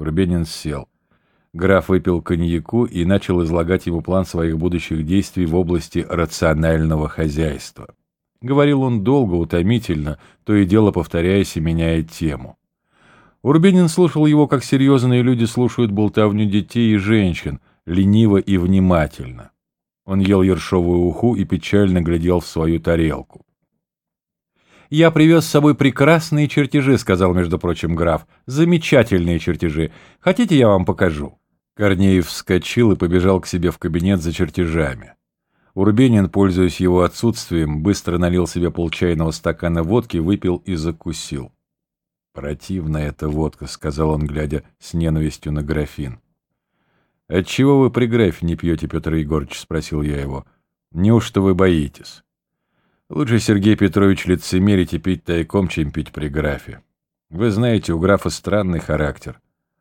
Урбенин сел. Граф выпил коньяку и начал излагать ему план своих будущих действий в области рационального хозяйства. Говорил он долго, утомительно, то и дело повторяясь и меняя тему. Урбенин слушал его, как серьезные люди слушают болтовню детей и женщин, лениво и внимательно. Он ел ершовую уху и печально глядел в свою тарелку. «Я привез с собой прекрасные чертежи», — сказал, между прочим, граф. «Замечательные чертежи. Хотите, я вам покажу?» Корнеев вскочил и побежал к себе в кабинет за чертежами. Урбенин, пользуясь его отсутствием, быстро налил себе полчайного стакана водки, выпил и закусил. «Противная эта водка», — сказал он, глядя с ненавистью на графин. «Отчего вы при графе не пьете, Петр Егорович?» — спросил я его. «Неужто вы боитесь?» «Лучше, Сергей Петрович, лицемерить и пить тайком, чем пить при графе. Вы знаете, у графа странный характер.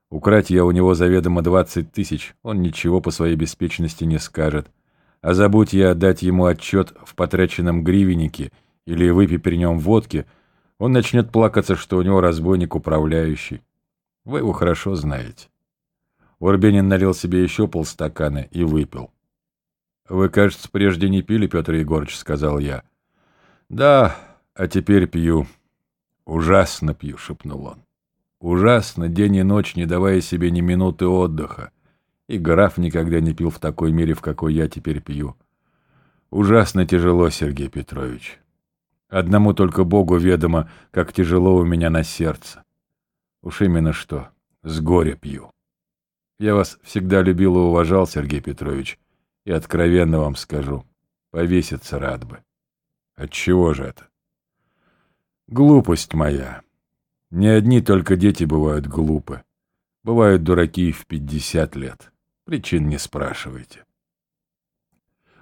Украть я у него заведомо двадцать тысяч, он ничего по своей беспечности не скажет. А забудь я отдать ему отчет в потраченном гривеннике или выпей при нем водки, он начнет плакаться, что у него разбойник управляющий. Вы его хорошо знаете». Урбенин налил себе еще полстакана и выпил. «Вы, кажется, прежде не пили, Петр Егорович», — сказал я. «Да, а теперь пью. Ужасно пью», — шепнул он. «Ужасно, день и ночь, не давая себе ни минуты отдыха. И граф никогда не пил в такой мере, в какой я теперь пью. Ужасно тяжело, Сергей Петрович. Одному только Богу ведомо, как тяжело у меня на сердце. Уж именно что, с горя пью». Я вас всегда любил и уважал, Сергей Петрович, и откровенно вам скажу, повеситься рад бы. Отчего же это? Глупость моя. Не одни только дети бывают глупы. Бывают дураки в пятьдесят лет. Причин не спрашивайте.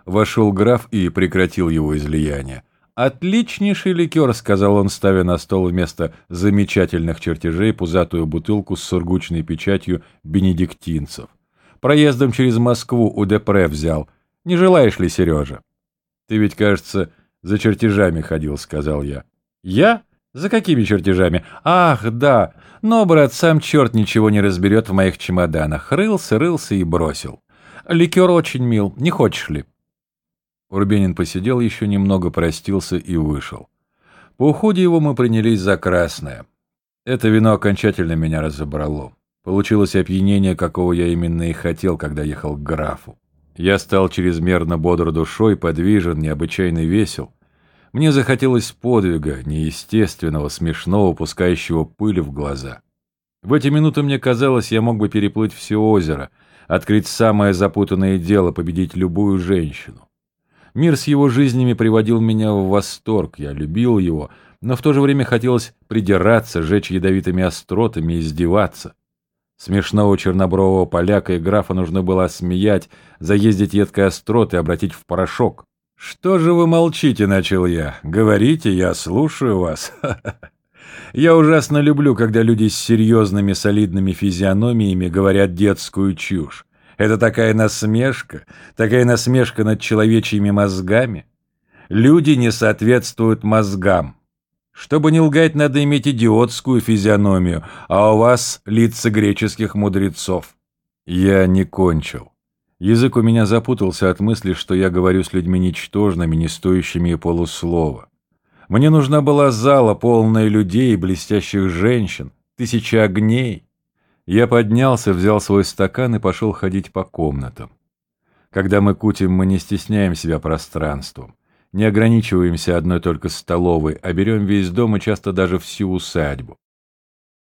Вошел граф и прекратил его излияние. «Отличнейший ликер», — сказал он, ставя на стол вместо замечательных чертежей пузатую бутылку с сургучной печатью бенедиктинцев. «Проездом через Москву у Депре взял. Не желаешь ли, Сережа?» «Ты ведь, кажется, за чертежами ходил», — сказал я. «Я? За какими чертежами? Ах, да. Но, брат, сам черт ничего не разберет в моих чемоданах. Рылся, рылся и бросил. Ликер очень мил. Не хочешь ли?» Урбенин посидел еще немного, простился и вышел. По уходе его мы принялись за красное. Это вино окончательно меня разобрало. Получилось опьянение, какого я именно и хотел, когда ехал к графу. Я стал чрезмерно бодр душой, подвижен, необычайно весел. Мне захотелось подвига, неестественного, смешного, пускающего пыль в глаза. В эти минуты мне казалось, я мог бы переплыть все озеро, открыть самое запутанное дело, победить любую женщину. Мир с его жизнями приводил меня в восторг, я любил его, но в то же время хотелось придираться, жечь ядовитыми остротами, издеваться. Смешного чернобрового поляка и графа нужно было осмеять, заездить едкой остроты, обратить в порошок. «Что же вы молчите?» — начал я. «Говорите, я слушаю вас». Я ужасно люблю, когда люди с серьезными солидными физиономиями говорят детскую чушь. Это такая насмешка, такая насмешка над человечьими мозгами. Люди не соответствуют мозгам. Чтобы не лгать, надо иметь идиотскую физиономию, а у вас лица греческих мудрецов. Я не кончил. Язык у меня запутался от мысли, что я говорю с людьми ничтожными, не стоящими и полуслова. Мне нужна была зала, полная людей, блестящих женщин, тысячи огней. Я поднялся, взял свой стакан и пошел ходить по комнатам. Когда мы кутим, мы не стесняем себя пространством, не ограничиваемся одной только столовой, а берем весь дом и часто даже всю усадьбу.